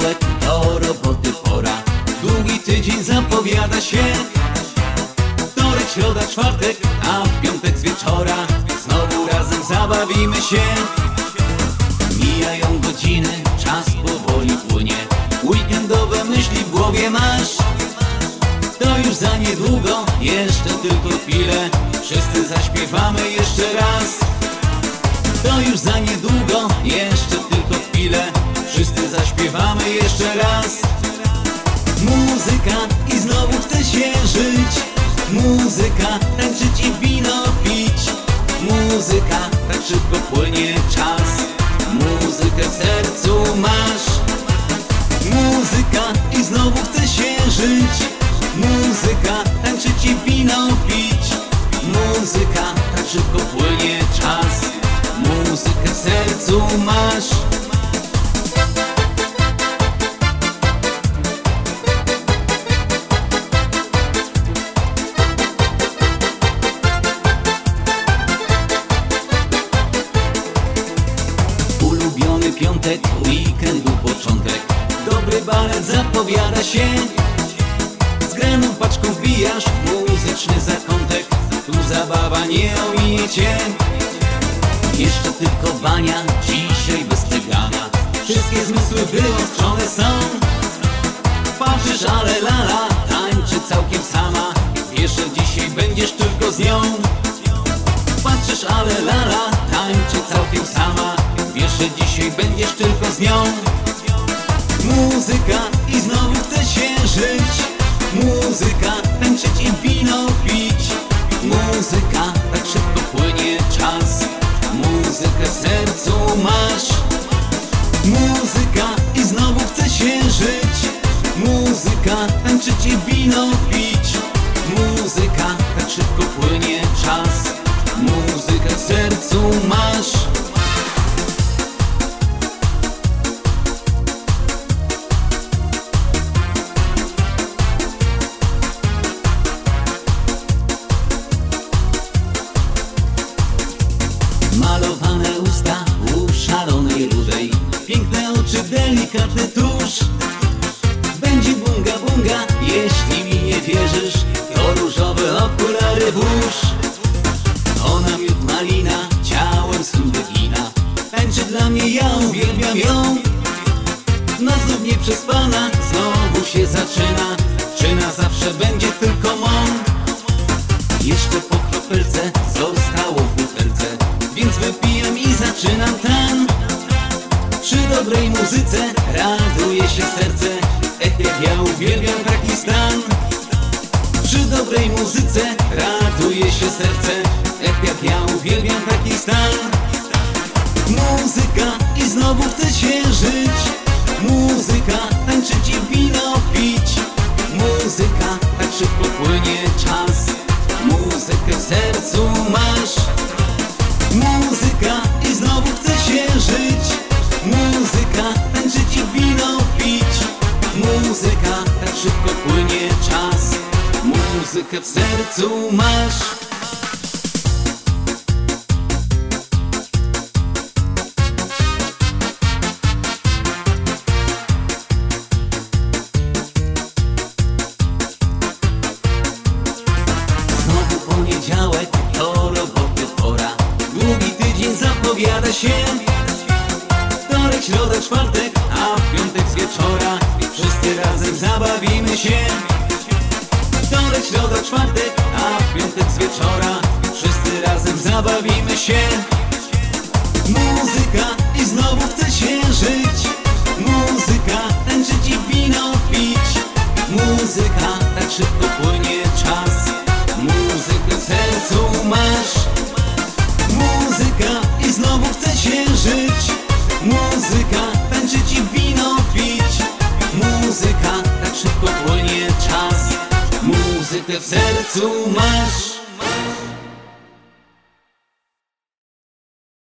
do roboty pora. Długi tydzień zapowiada się. Wtorek, środa, czwartek, a w piątek z wieczora. Znowu razem zabawimy się. Mijają godziny, czas powoli płynie. Weekendowe myśli w głowie masz. To już za niedługo, jeszcze tylko chwilę. Wszyscy zaśpiewamy jeszcze raz. To już za niedługo, jeszcze tylko chwilę. Wszyscy zaśpiewamy jeszcze raz. Muzyka i znowu chce się żyć. Muzyka, tańczyć i wino pić. Muzyka, tak szybko płynie czas. Muzykę w sercu masz. Muzyka i znowu chce się żyć. Muzyka, tańczyć i wino pić. Muzyka, tak szybko płynie czas. Muzykę w sercu masz Piątek, weekendu początek. Dobry balet zapowiada się. Zgraną paczką wbijasz w muzyczny zakątek. Tu zabawa nie ominie. Cię Jeszcze tylko bania, dzisiaj bez Wszystkie zmysły wyostrzone są. Patrzysz, ale lala, tańczy całkiem sama. Wiesz, że dzisiaj będziesz tylko z nią. Patrzysz, ale lala, Muzyka, tak szybko płynie czas. Muzykę w sercu masz. Muzyka i znowu chce się żyć. Muzyka, tańczyć i wino pić delikatny tusz Będzie bunga bunga, jeśli mi nie wierzysz. To różowe okulary włóż Ona miód malina, ciałem wina Tańczy dla mnie, ja uwielbiam ją. Noc znów nieprzespana, znowu się zaczyna. Czy na zawsze będzie dobrej muzyce raduje się serce. Ech, jak ja uwielbiam taki stan. Muzyka i znowu chce się żyć. Muzyka, tańczyć i wino pić. Muzyka, tak szybko płynie czas. Muzykę w sercu masz. Muzyka i znowu chce się żyć. Muzyka, tańczyć i wino pić Muzykę w sercu masz. Znowu poniedziałek, to roboty pora. Długi tydzień zapowiada się. Wtorek, środa, czwartek, a w piątek z wieczora się. Muzyka i znowu chce się żyć. Muzyka, tańczyć i wino pić. Muzyka, tak szybko płynie czas. Muzykę w sercu masz. Muzyka i znowu chce się żyć. Muzyka, tańczyć i wino pić. Muzyka, tak szybko płynie czas. Muzykę w sercu masz